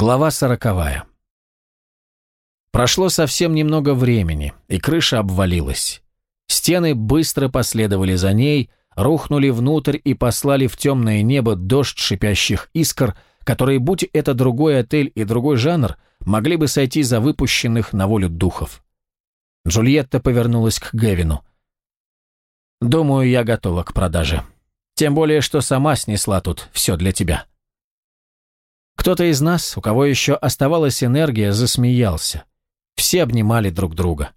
Глава сороковая. Прошло совсем немного времени, и крыша обвалилась. Стены быстро последовали за ней, рухнули внутрь и послали в темное небо дождь шипящих искр, которые, будь это другой отель и другой жанр, могли бы сойти за выпущенных на волю духов. Джульетта повернулась к Гевину. «Думаю, я готова к продаже. Тем более, что сама снесла тут все для тебя». Кто-то из нас, у кого еще оставалась энергия, засмеялся. Все обнимали друг друга.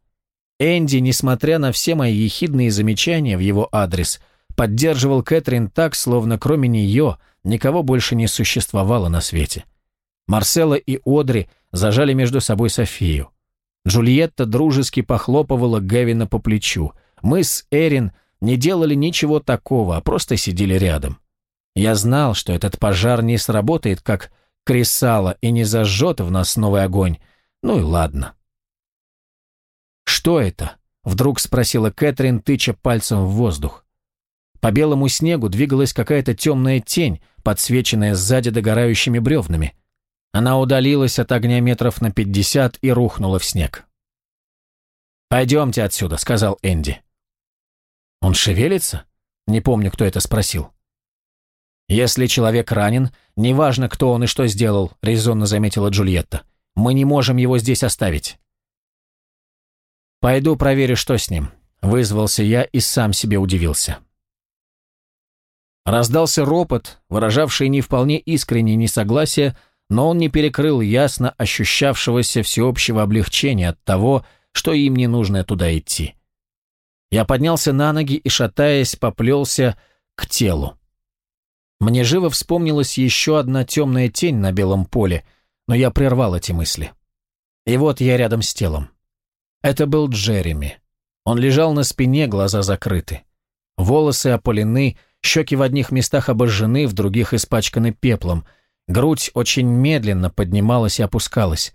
Энди, несмотря на все мои ехидные замечания в его адрес, поддерживал Кэтрин так, словно кроме нее никого больше не существовало на свете. Марсела и Одри зажали между собой Софию. Джульетта дружески похлопывала Гевина по плечу. Мы с Эрин не делали ничего такого, а просто сидели рядом. Я знал, что этот пожар не сработает, как кресало, и не зажжет в нас новый огонь. Ну и ладно. «Что это?» — вдруг спросила Кэтрин, тыча пальцем в воздух. По белому снегу двигалась какая-то темная тень, подсвеченная сзади догорающими бревнами. Она удалилась от огня метров на пятьдесят и рухнула в снег. «Пойдемте отсюда», — сказал Энди. «Он шевелится?» Не помню, кто это спросил. «Если человек ранен, неважно, кто он и что сделал», — резонно заметила Джульетта. «Мы не можем его здесь оставить». «Пойду проверю, что с ним», — вызвался я и сам себе удивился. Раздался ропот, выражавший не вполне искреннее несогласие, но он не перекрыл ясно ощущавшегося всеобщего облегчения от того, что им не нужно туда идти. Я поднялся на ноги и, шатаясь, поплелся к телу. Мне живо вспомнилась еще одна темная тень на белом поле, но я прервал эти мысли. И вот я рядом с телом. Это был Джереми. Он лежал на спине, глаза закрыты. Волосы опалены, щеки в одних местах обожжены, в других испачканы пеплом. Грудь очень медленно поднималась и опускалась.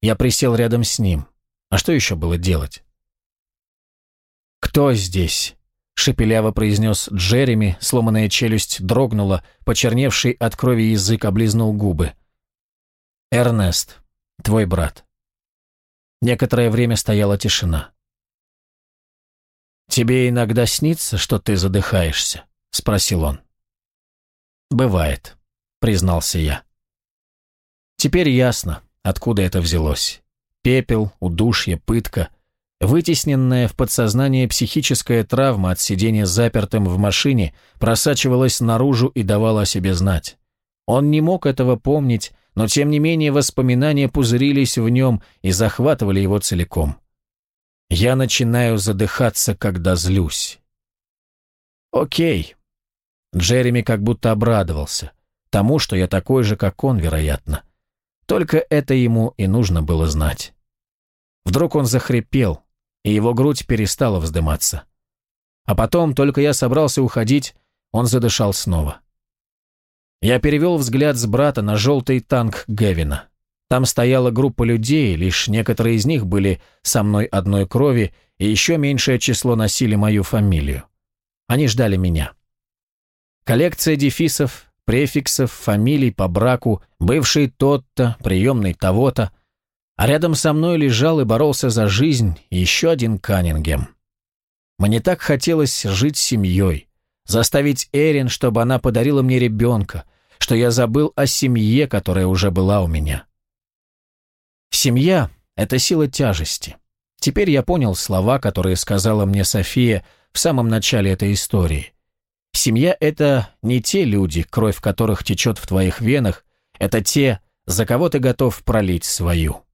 Я присел рядом с ним. А что еще было делать? «Кто здесь?» — шепеляво произнес Джереми, сломанная челюсть дрогнула, почерневший от крови язык облизнул губы. «Эрнест, твой брат». Некоторое время стояла тишина. «Тебе иногда снится, что ты задыхаешься?» — спросил он. «Бывает», — признался я. Теперь ясно, откуда это взялось. Пепел, удушье, пытка, вытесненная в подсознание психическая травма от сидения запертым в машине просачивалась наружу и давала о себе знать. Он не мог этого помнить, но тем не менее воспоминания пузырились в нем и захватывали его целиком. Я начинаю задыхаться, когда злюсь. Окей. Джереми как будто обрадовался. Тому, что я такой же, как он, вероятно. Только это ему и нужно было знать. Вдруг он захрипел, и его грудь перестала вздыматься. А потом, только я собрался уходить, он задышал снова. Я перевел взгляд с брата на желтый танк Гевина. Там стояла группа людей, лишь некоторые из них были со мной одной крови, и еще меньшее число носили мою фамилию. Они ждали меня. Коллекция дефисов, префиксов, фамилий по браку, бывший тот-то, приемный того-то, а рядом со мной лежал и боролся за жизнь еще один Каннингем. Мне так хотелось жить семьей, заставить Эрин, чтобы она подарила мне ребенка, что я забыл о семье, которая уже была у меня. Семья — это сила тяжести. Теперь я понял слова, которые сказала мне София в самом начале этой истории. Семья — это не те люди, кровь которых течет в твоих венах, это те, за кого ты готов пролить свою.